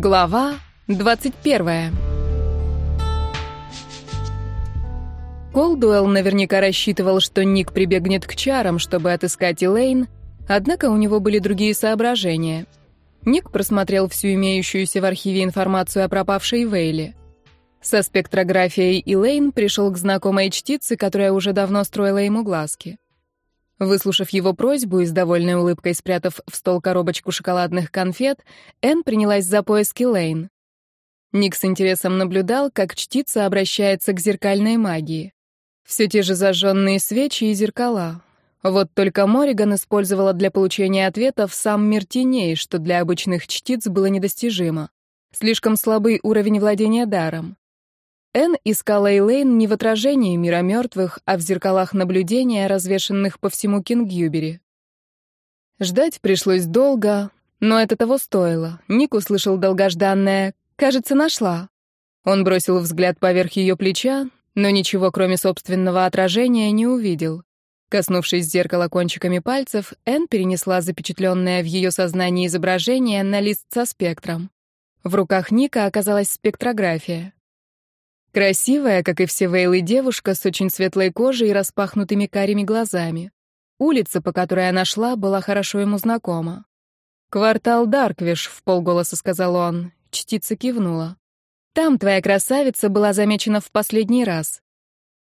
Глава 21. Колдуэлл наверняка рассчитывал, что Ник прибегнет к чарам, чтобы отыскать Элейн, однако у него были другие соображения. Ник просмотрел всю имеющуюся в архиве информацию о пропавшей Вейле. Со спектрографией Элейн пришел к знакомой чтице, которая уже давно строила ему глазки. Выслушав его просьбу и с довольной улыбкой спрятав в стол коробочку шоколадных конфет, Энн принялась за поиски Лейн. Ник с интересом наблюдал, как чтица обращается к зеркальной магии. Все те же зажженные свечи и зеркала. Вот только Мориган использовала для получения ответов сам мир теней, что для обычных чтиц было недостижимо. Слишком слабый уровень владения даром. Энн искала Эйлейн не в отражении мира мертвых, а в зеркалах наблюдения, развешенных по всему Кингюбери. Ждать пришлось долго, но это того стоило. Ник услышал долгожданное «кажется, нашла». Он бросил взгляд поверх ее плеча, но ничего, кроме собственного отражения, не увидел. Коснувшись зеркала кончиками пальцев, Энн перенесла запечатленное в ее сознании изображение на лист со спектром. В руках Ника оказалась спектрография. Красивая, как и все Вейлы, девушка с очень светлой кожей и распахнутыми карими глазами. Улица, по которой она шла, была хорошо ему знакома. «Квартал Дарквиш», — в полголоса сказал он. Чтица кивнула. «Там твоя красавица была замечена в последний раз».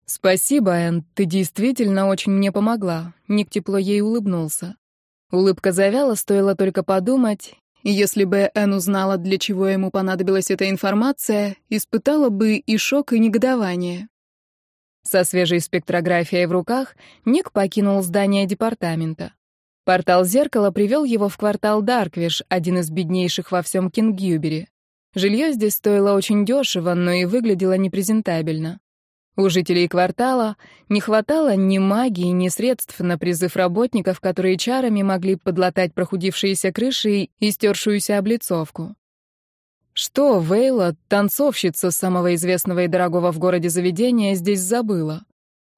«Спасибо, Энн, ты действительно очень мне помогла», — Ник тепло ей улыбнулся. Улыбка завяла, стоило только подумать, если бы Энн узнала, для чего ему понадобилась эта информация, испытала бы и шок, и негодование. Со свежей спектрографией в руках Ник покинул здание департамента. Портал зеркала привел его в квартал Дарквиш, один из беднейших во всем Кингюбере. Жилье здесь стоило очень дешево, но и выглядело непрезентабельно. У жителей квартала не хватало ни магии, ни средств на призыв работников, которые чарами могли подлатать прохудившиеся крыши и стершуюся облицовку. Что Вейла, танцовщица самого известного и дорогого в городе заведения, здесь забыла?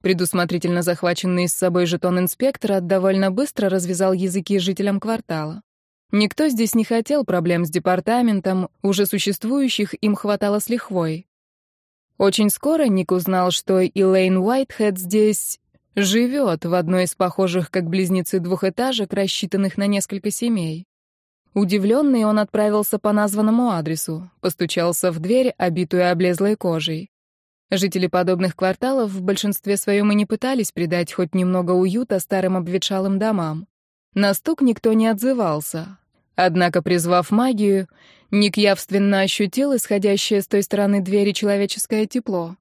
Предусмотрительно захваченный с собой жетон инспектора довольно быстро развязал языки жителям квартала. Никто здесь не хотел проблем с департаментом, уже существующих им хватало с лихвой. Очень скоро Ник узнал, что Элейн Уайтхед здесь живет в одной из похожих как близнецы двухэтажек, рассчитанных на несколько семей. Удивленный, он отправился по названному адресу, постучался в дверь, обитую облезлой кожей. Жители подобных кварталов в большинстве своем и не пытались придать хоть немного уюта старым обветшалым домам. На стук никто не отзывался. Однако, призвав магию, Ник явственно ощутил исходящее с той стороны двери человеческое тепло.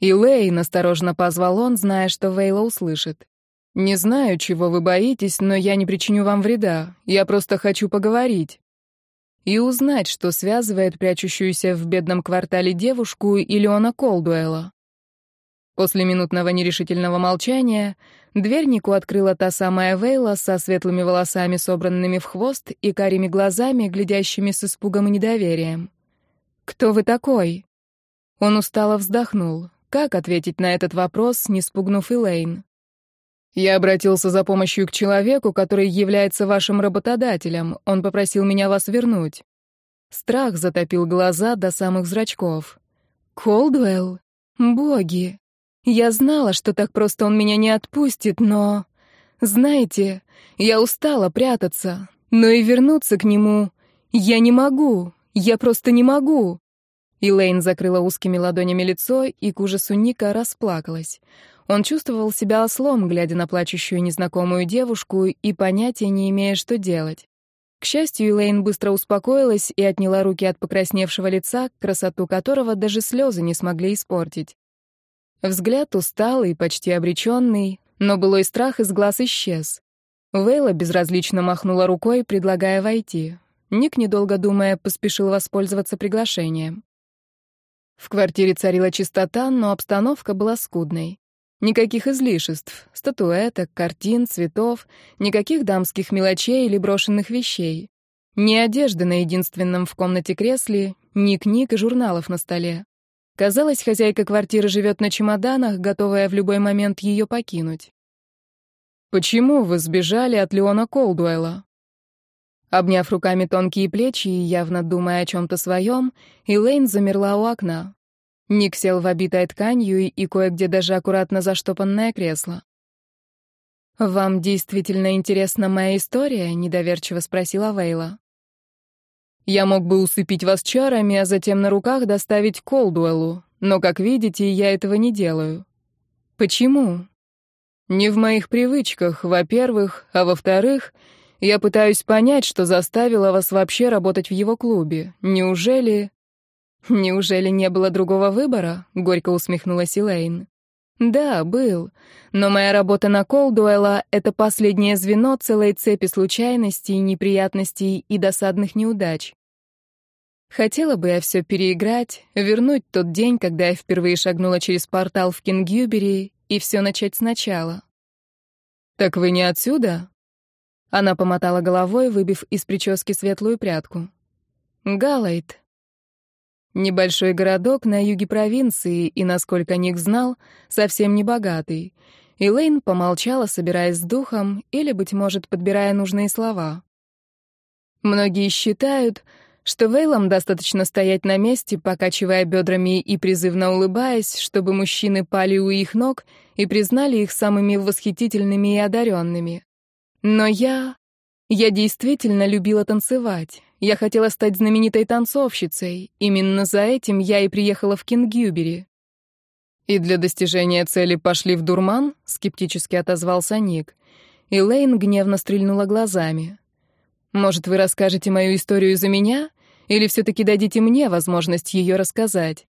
«Илэйн», — осторожно позвал он, зная, что Вейла услышит. «Не знаю, чего вы боитесь, но я не причиню вам вреда. Я просто хочу поговорить. И узнать, что связывает прячущуюся в бедном квартале девушку и Леона Колдуэла». После минутного нерешительного молчания дверь Нику открыла та самая Вейла со светлыми волосами, собранными в хвост, и карими глазами, глядящими с испугом и недоверием. «Кто вы такой?» Он устало вздохнул. Как ответить на этот вопрос, не спугнув Элейн? «Я обратился за помощью к человеку, который является вашим работодателем. Он попросил меня вас вернуть». Страх затопил глаза до самых зрачков. «Колдуэлл? Боги!» Я знала, что так просто он меня не отпустит, но... Знаете, я устала прятаться, но и вернуться к нему я не могу, я просто не могу. Илэйн закрыла узкими ладонями лицо и к ужасу Ника расплакалась. Он чувствовал себя ослом, глядя на плачущую незнакомую девушку и понятия не имея, что делать. К счастью, Элейн быстро успокоилась и отняла руки от покрасневшего лица, красоту которого даже слезы не смогли испортить. Взгляд усталый, почти обреченный, но былой страх из глаз исчез. Вейла безразлично махнула рукой, предлагая войти. Ник, недолго думая, поспешил воспользоваться приглашением. В квартире царила чистота, но обстановка была скудной. Никаких излишеств, статуэток, картин, цветов, никаких дамских мелочей или брошенных вещей. Ни одежды на единственном в комнате кресле, ни книг и журналов на столе. Казалось, хозяйка квартиры живет на чемоданах, готовая в любой момент ее покинуть. «Почему вы сбежали от Леона Колдуэлла?» Обняв руками тонкие плечи и явно думая о чем-то своем, Элейн замерла у окна. Ник сел в обитой тканью и кое-где даже аккуратно заштопанное кресло. «Вам действительно интересна моя история?» — недоверчиво спросила Вейла. «Я мог бы усыпить вас чарами, а затем на руках доставить Колдуэлу, но, как видите, я этого не делаю». «Почему?» «Не в моих привычках, во-первых, а во-вторых, я пытаюсь понять, что заставило вас вообще работать в его клубе. Неужели...» «Неужели не было другого выбора?» — горько усмехнулась Элейн. «Да, был. Но моя работа на Колдуэлла — это последнее звено целой цепи случайностей, неприятностей и досадных неудач. Хотела бы я все переиграть, вернуть тот день, когда я впервые шагнула через портал в Кингюбери, и все начать сначала. «Так вы не отсюда?» Она помотала головой, выбив из прически светлую прядку. «Галайт. Небольшой городок на юге провинции и, насколько Ник знал, совсем не богатый. Элейн помолчала, собираясь с духом или, быть может, подбирая нужные слова. Многие считают, что Вейлам достаточно стоять на месте, покачивая бедрами и призывно улыбаясь, чтобы мужчины пали у их ног и признали их самыми восхитительными и одаренными. Но я... Я действительно любила танцевать. Я хотела стать знаменитой танцовщицей. Именно за этим я и приехала в Кингюбери. «И для достижения цели пошли в дурман?» — скептически отозвался Ник. И Лейн гневно стрельнула глазами. «Может, вы расскажете мою историю за меня? Или все-таки дадите мне возможность ее рассказать?»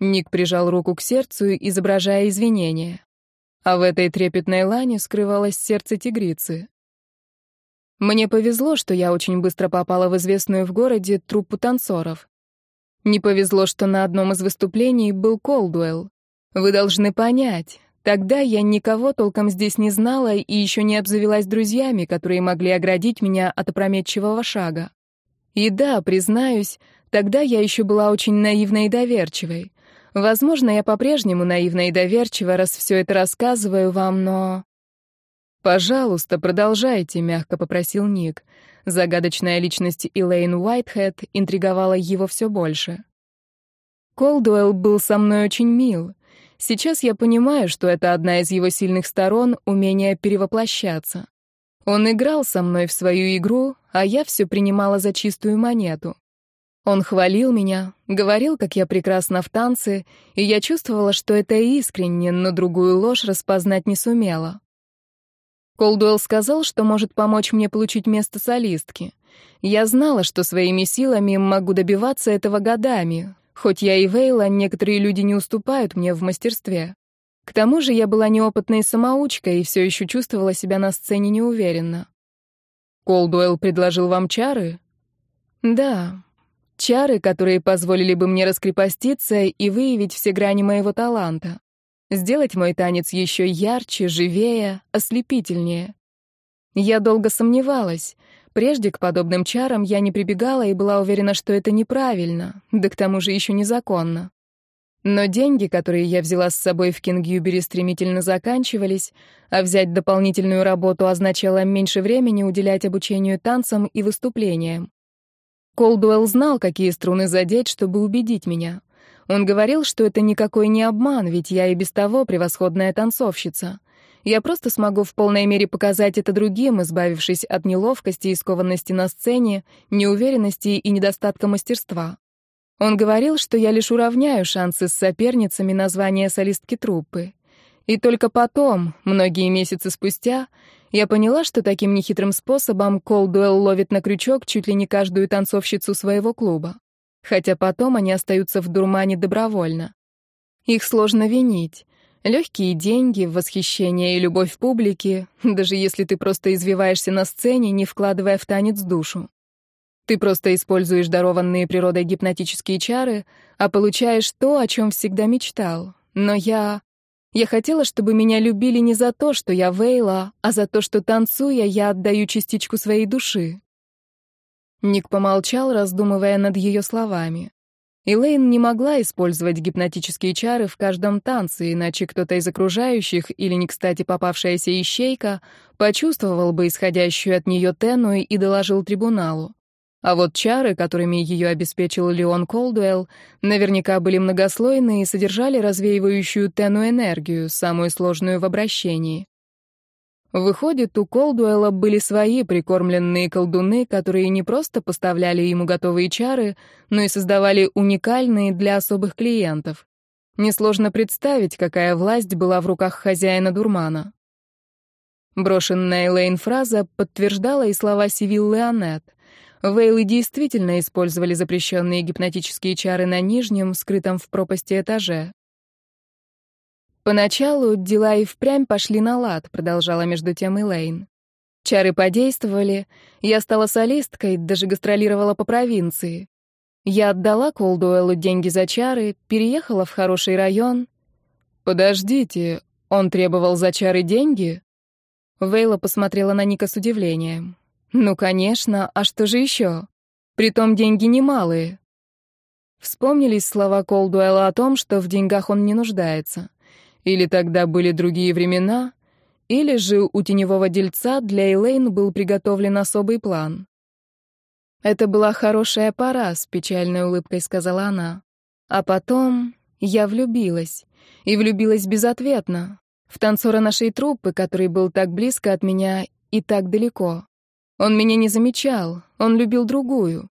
Ник прижал руку к сердцу, изображая извинения. А в этой трепетной лане скрывалось сердце тигрицы. Мне повезло, что я очень быстро попала в известную в городе труппу танцоров. Не повезло, что на одном из выступлений был Колдуэлл. Вы должны понять, тогда я никого толком здесь не знала и еще не обзавелась друзьями, которые могли оградить меня от опрометчивого шага. И да, признаюсь, тогда я еще была очень наивной и доверчивой. Возможно, я по-прежнему наивна и доверчива, раз все это рассказываю вам, но... «Пожалуйста, продолжайте», — мягко попросил Ник. Загадочная личность Элейн Уайтхед интриговала его все больше. Колдуэлл был со мной очень мил. Сейчас я понимаю, что это одна из его сильных сторон — умение перевоплощаться. Он играл со мной в свою игру, а я все принимала за чистую монету. Он хвалил меня, говорил, как я прекрасна в танце, и я чувствовала, что это искренне, но другую ложь распознать не сумела. Колдуэлл сказал, что может помочь мне получить место солистки. Я знала, что своими силами могу добиваться этого годами. Хоть я и Вейла, некоторые люди не уступают мне в мастерстве. К тому же я была неопытной самоучкой и все еще чувствовала себя на сцене неуверенно. Колдуэлл предложил вам чары? Да. Чары, которые позволили бы мне раскрепоститься и выявить все грани моего таланта сделать мой танец еще ярче, живее, ослепительнее. Я долго сомневалась. Прежде к подобным чарам я не прибегала и была уверена, что это неправильно, да к тому же еще незаконно. Но деньги, которые я взяла с собой в Кингюбери, стремительно заканчивались, а взять дополнительную работу означало меньше времени уделять обучению танцам и выступлениям. Колдуэлл знал, какие струны задеть, чтобы убедить меня. Он говорил, что это никакой не обман, ведь я и без того превосходная танцовщица. Я просто смогу в полной мере показать это другим, избавившись от неловкости и скованности на сцене, неуверенности и недостатка мастерства. Он говорил, что я лишь уравняю шансы с соперницами на звание солистки труппы. И только потом, многие месяцы спустя, я поняла, что таким нехитрым способом Колдуэлл ловит на крючок чуть ли не каждую танцовщицу своего клуба хотя потом они остаются в дурмане добровольно. Их сложно винить. Легкие деньги, восхищение и любовь публики, даже если ты просто извиваешься на сцене, не вкладывая в танец душу. Ты просто используешь дарованные природой гипнотические чары, а получаешь то, о чем всегда мечтал. Но я... Я хотела, чтобы меня любили не за то, что я Вейла, а за то, что, танцуя, я отдаю частичку своей души. Ник помолчал, раздумывая над ее словами. Элейн не могла использовать гипнотические чары в каждом танце, иначе кто-то из окружающих или не кстати попавшаяся ищейка почувствовал бы исходящую от нее тену и доложил трибуналу. А вот чары, которыми ее обеспечил Леон Колдуэлл, наверняка были многослойные и содержали развеивающую тену энергию, самую сложную в обращении. Выходит, у Колдуэлла были свои прикормленные колдуны, которые не просто поставляли ему готовые чары, но и создавали уникальные для особых клиентов. Несложно представить, какая власть была в руках хозяина дурмана. Брошенная Лейн фраза подтверждала и слова Сивиллы Аннет. Вейлы действительно использовали запрещенные гипнотические чары на нижнем, скрытом в пропасти этаже. Поначалу дела и впрямь пошли на лад, продолжала между тем Элейн. Чары подействовали, я стала солисткой, даже гастролировала по провинции. Я отдала Колдуэллу деньги за чары, переехала в хороший район. Подождите, он требовал за чары деньги? Вейла посмотрела на Ника с удивлением. Ну, конечно, а что же еще? Притом деньги немалые. Вспомнились слова Колдуэлла о том, что в деньгах он не нуждается. Или тогда были другие времена, или же у теневого дельца для Элейн был приготовлен особый план. «Это была хорошая пора», — с печальной улыбкой сказала она. «А потом я влюбилась. И влюбилась безответно. В танцора нашей труппы, который был так близко от меня и так далеко. Он меня не замечал, он любил другую.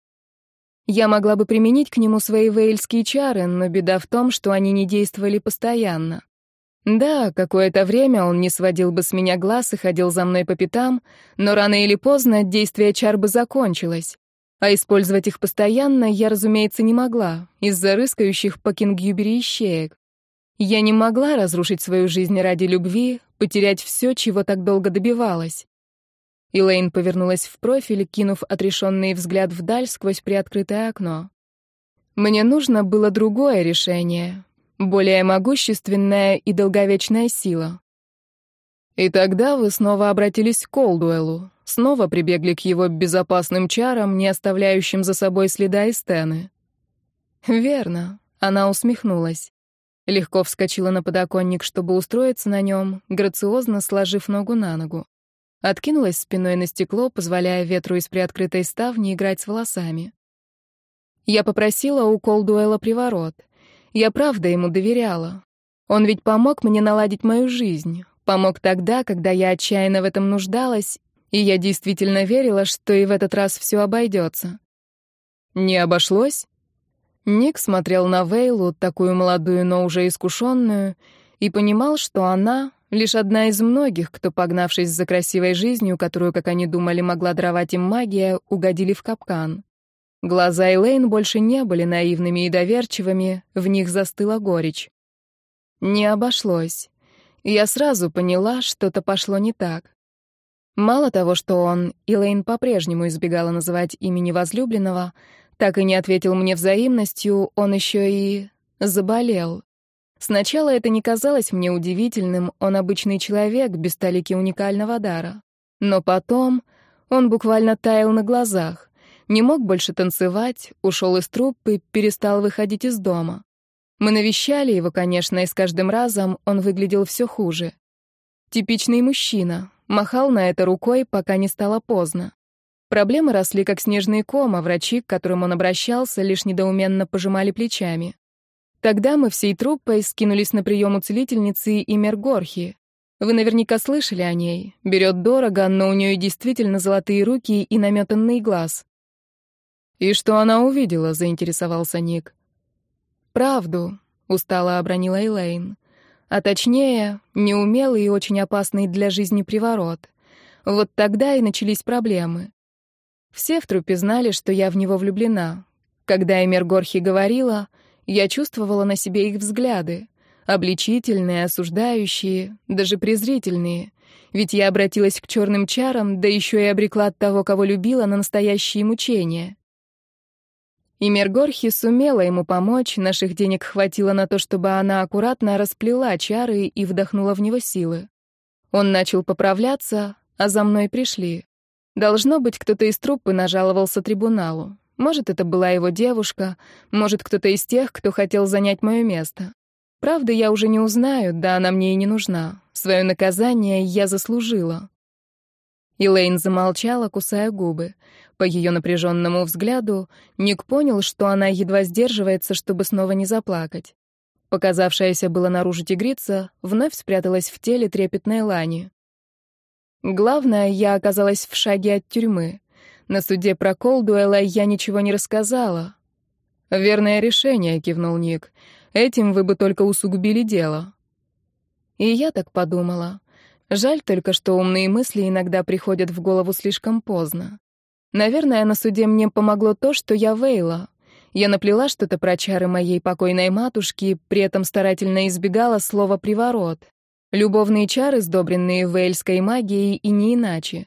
Я могла бы применить к нему свои вейльские чары, но беда в том, что они не действовали постоянно. Да, какое-то время он не сводил бы с меня глаз и ходил за мной по пятам, но рано или поздно действие чар бы закончилось. А использовать их постоянно я, разумеется, не могла, из-за рыскающих по Кингюбери ищеек. Я не могла разрушить свою жизнь ради любви, потерять все, чего так долго добивалась. Элейн повернулась в профиль, кинув отрешенный взгляд вдаль сквозь приоткрытое окно. Мне нужно было другое решение, более могущественная и долговечная сила. И тогда вы снова обратились к Колдуэлу, снова прибегли к его безопасным чарам, не оставляющим за собой следа из стены. Верно, она усмехнулась. Легко вскочила на подоконник, чтобы устроиться на нем, грациозно сложив ногу на ногу. Откинулась спиной на стекло, позволяя ветру из приоткрытой ставни играть с волосами. Я попросила у Колдуэла приворот — я правда ему доверяла. Он ведь помог мне наладить мою жизнь. Помог тогда, когда я отчаянно в этом нуждалась, и я действительно верила, что и в этот раз все обойдется. Не обошлось? Ник смотрел на Вейлу, такую молодую, но уже искушенную, и понимал, что она — лишь одна из многих, кто, погнавшись за красивой жизнью, которую, как они думали, могла даровать им магия, угодили в капкан. Глаза Элейн больше не были наивными и доверчивыми, в них застыла горечь. Не обошлось. Я сразу поняла, что-то пошло не так. Мало того, что он, Элейн по-прежнему избегала называть имени возлюбленного, так и не ответил мне взаимностью, он еще и заболел. Сначала это не казалось мне удивительным, он обычный человек, без талики уникального дара. Но потом он буквально таял на глазах не мог больше танцевать, ушел из труппы, перестал выходить из дома. Мы навещали его, конечно, и с каждым разом он выглядел все хуже. Типичный мужчина, махал на это рукой, пока не стало поздно. Проблемы росли как снежный ком, а врачи, к которым он обращался, лишь недоуменно пожимали плечами. Тогда мы всей труппой скинулись на прием у целительницы и Мергорхи. Вы наверняка слышали о ней. Берет дорого, но у нее действительно золотые руки и наметанный глаз. «И что она увидела?» — заинтересовался Ник. «Правду», — устало обронила Элейн. «А точнее, неумелый и очень опасный для жизни приворот. Вот тогда и начались проблемы. Все в трупе знали, что я в него влюблена. Когда Эмер Горхи говорила, я чувствовала на себе их взгляды. Обличительные, осуждающие, даже презрительные. Ведь я обратилась к черным чарам, да еще и обрекла того, кого любила, на настоящие мучения. И Мергорхи сумела ему помочь, наших денег хватило на то, чтобы она аккуратно расплела чары и вдохнула в него силы. Он начал поправляться, а за мной пришли. Должно быть, кто-то из труппы нажаловался трибуналу. Может, это была его девушка, может, кто-то из тех, кто хотел занять мое место. Правда, я уже не узнаю, да она мне и не нужна. Свое наказание я заслужила. Илэйн замолчала, кусая губы. По ее напряженному взгляду Ник понял, что она едва сдерживается, чтобы снова не заплакать. Показавшаяся было наружу тигрица вновь спряталась в теле трепетной лани. Главное, я оказалась в шаге от тюрьмы. На суде про Колдуэлла я ничего не рассказала. «Верное решение», — кивнул Ник. «Этим вы бы только усугубили дело». И я так подумала. Жаль только, что умные мысли иногда приходят в голову слишком поздно. Наверное, на суде мне помогло то, что я Вейла. Я наплела что-то про чары моей покойной матушки, при этом старательно избегала слова «приворот». Любовные чары, сдобренные вейльской магией, и не иначе.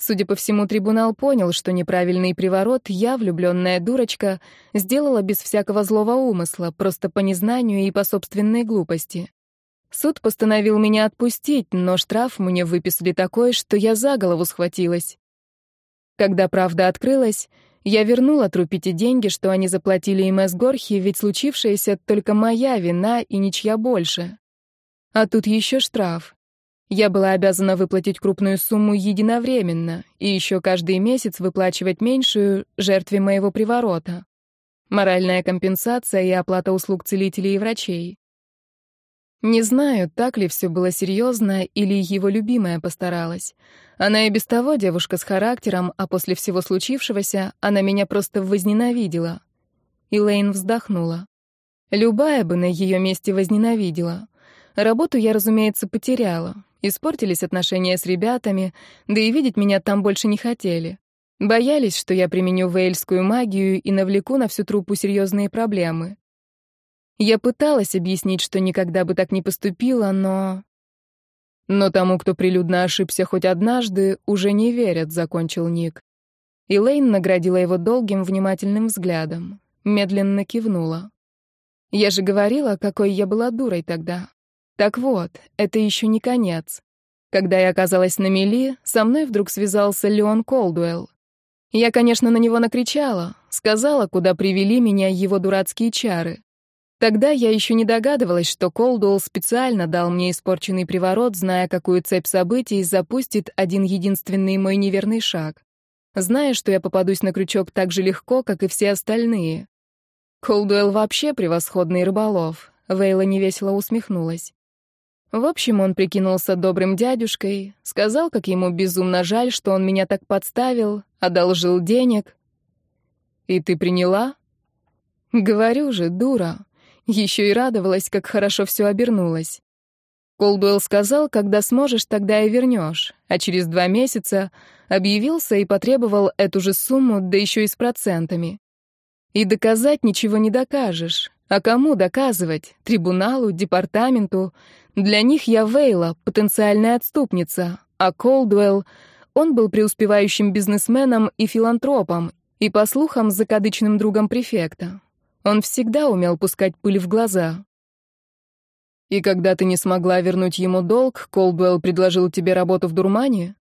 Судя по всему, трибунал понял, что неправильный приворот я, влюбленная дурочка, сделала без всякого злого умысла, просто по незнанию и по собственной глупости. Суд постановил меня отпустить, но штраф мне выписали такой, что я за голову схватилась. Когда правда открылась, я вернула Трупите деньги, что они заплатили им из Горхи, ведь случившееся только моя вина и ничья больше. А тут еще штраф. Я была обязана выплатить крупную сумму единовременно и еще каждый месяц выплачивать меньшую жертве моего приворота. Моральная компенсация и оплата услуг целителей и врачей. Не знаю, так ли все было серьезно или его любимая постаралась. Она и без того девушка с характером, а после всего случившегося она меня просто возненавидела. Илэйн вздохнула. Любая бы на ее месте возненавидела. Работу я, разумеется, потеряла. Испортились отношения с ребятами, да и видеть меня там больше не хотели. Боялись, что я применю вейльскую магию и навлеку на всю труппу серьезные проблемы. Я пыталась объяснить, что никогда бы так не поступила, но... Но тому, кто прилюдно ошибся хоть однажды, уже не верят, закончил Ник. Элейн наградила его долгим, внимательным взглядом. Медленно кивнула. Я же говорила, какой я была дурой тогда. Так вот, это еще не конец. Когда я оказалась на мели, со мной вдруг связался Леон Колдуэлл. Я, конечно, на него накричала, сказала, куда привели меня его дурацкие чары. Тогда я еще не догадывалась, что Колдуэлл специально дал мне испорченный приворот, зная, какую цепь событий запустит один единственный мой неверный шаг. Зная, что я попадусь на крючок так же легко, как и все остальные. Колдуэлл вообще превосходный рыболов. Вейла невесело усмехнулась. В общем, он прикинулся добрым дядюшкой, сказал, как ему безумно жаль, что он меня так подставил, одолжил денег. «И ты приняла?» «Говорю же, дура. Еще и радовалась, как хорошо все обернулось. Колдуэлл сказал, когда сможешь, тогда и вернешь, а через два месяца объявился и потребовал эту же сумму, да еще и с процентами. И доказать ничего не докажешь. А кому доказывать? Трибуналу, департаменту? Для них я Вейла, потенциальная отступница, а Колдуэлл, он был преуспевающим бизнесменом и филантропом, и, по слухам, закадычным другом префекта. Он всегда умел пускать пыль в глаза. «И когда ты не смогла вернуть ему долг, Колдуэлл предложил тебе работу в дурмане?»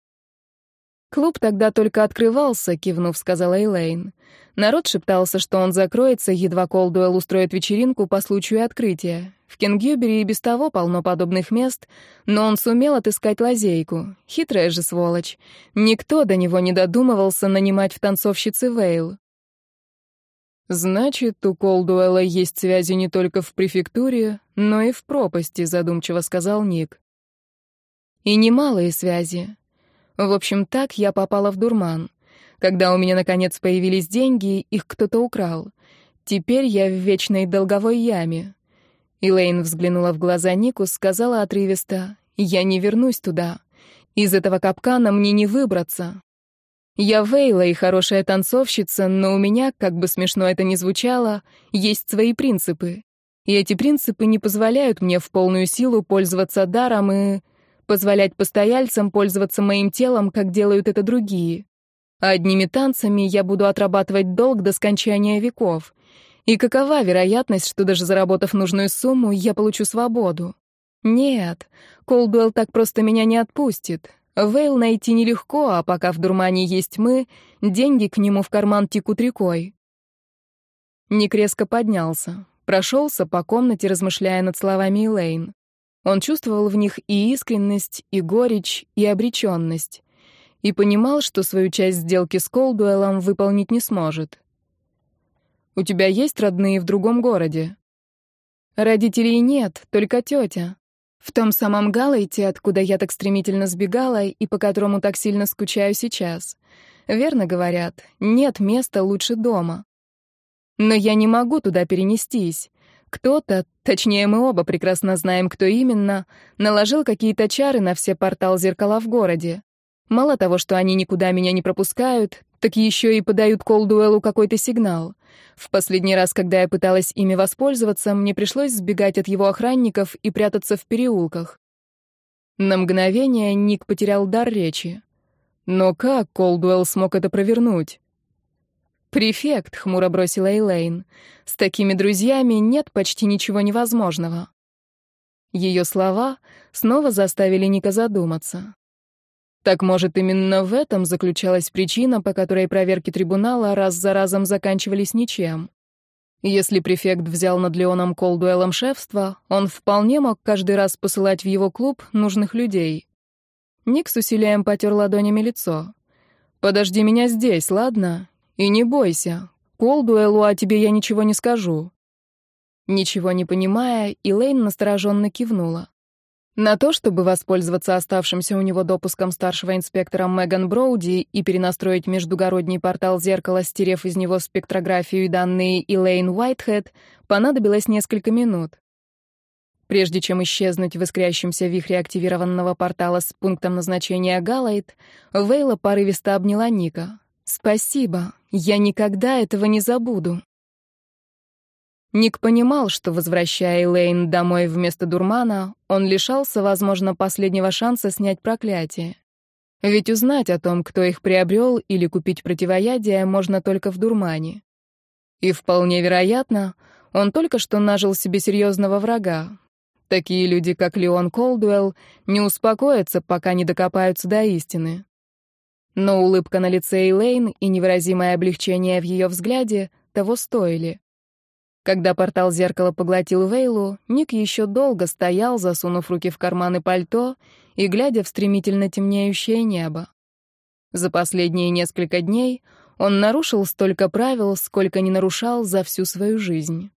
«Клуб тогда только открывался», — кивнув, сказала Элейн. Народ шептался, что он закроется, едва Колдуэлл устроит вечеринку по случаю открытия. В Кенгюбере и без того полно подобных мест, но он сумел отыскать лазейку. Хитрая же сволочь. Никто до него не додумывался нанимать в танцовщицы Вейл. «Значит, у Колдуэлла есть связи не только в префектуре, но и в пропасти», — задумчиво сказал Ник. «И немалые связи. В общем, так я попала в дурман. Когда у меня, наконец, появились деньги, их кто-то украл. Теперь я в вечной долговой яме». Элейн взглянула в глаза Нику, сказала отрывисто, «Я не вернусь туда. Из этого капкана мне не выбраться. Я Вейла и хорошая танцовщица, но у меня, как бы смешно это ни звучало, есть свои принципы. И эти принципы не позволяют мне в полную силу пользоваться даром и позволять постояльцам пользоваться моим телом, как делают это другие. Одними танцами я буду отрабатывать долг до скончания веков. И какова вероятность, что даже заработав нужную сумму, я получу свободу? Нет, Колдуэлл так просто меня не отпустит. Вейл найти нелегко, а пока в дурмане есть мы, деньги к нему в карман текут рекой. Ник резко поднялся, прошелся по комнате, размышляя над словами Элейн. Он чувствовал в них и искренность, и горечь, и обреченность. И понимал, что свою часть сделки с Колдуэллом выполнить не сможет. «У тебя есть родные в другом городе?» «Родителей нет, только тетя. В том самом Галайте, откуда я так стремительно сбегала и по которому так сильно скучаю сейчас. Верно говорят, нет места лучше дома. Но я не могу туда перенестись. Кто-то, точнее мы оба прекрасно знаем, кто именно, наложил какие-то чары на все портал зеркала в городе. Мало того, что они никуда меня не пропускают, так еще и подают Колдуэлу какой-то сигнал. В последний раз, когда я пыталась ими воспользоваться, мне пришлось сбегать от его охранников и прятаться в переулках. На мгновение Ник потерял дар речи. Но как Колдуэлл смог это провернуть? «Префект», — хмуро бросила Эйлейн. «С такими друзьями нет почти ничего невозможного». Ее слова снова заставили Ника задуматься. Так, может, именно в этом заключалась причина, по которой проверки трибунала раз за разом заканчивались ничем. Если префект взял над Леоном Колдуэлом шефство, он вполне мог каждый раз посылать в его клуб нужных людей. Ник с усилием потер ладонями лицо. «Подожди меня здесь, ладно? И не бойся. Колдуэлу о тебе я ничего не скажу». Ничего не понимая, Илэйн настороженно кивнула. На то, чтобы воспользоваться оставшимся у него допуском старшего инспектора Меган Броуди и перенастроить междугородний портал зеркала, стерев из него спектрографию и данные Элейн Уайтхед, понадобилось несколько минут. Прежде чем исчезнуть в искрящемся вихре активированного портала с пунктом назначения Галайт, Вейла порывисто обняла Ника. «Спасибо, я никогда этого не забуду». Ник понимал, что, возвращая Элейн домой вместо дурмана, он лишался, возможно, последнего шанса снять проклятие. Ведь узнать о том, кто их приобрел, или купить противоядие, можно только в дурмане. И вполне вероятно, он только что нажил себе серьезного врага. Такие люди, как Леон Колдуэлл, не успокоятся, пока не докопаются до истины. Но улыбка на лице Элейн и невыразимое облегчение в ее взгляде того стоили. Когда портал зеркала поглотил Вейлу, Ник еще долго стоял, засунув руки в карманы пальто и глядя в стремительно темнеющее небо. За последние несколько дней он нарушил столько правил, сколько не нарушал за всю свою жизнь.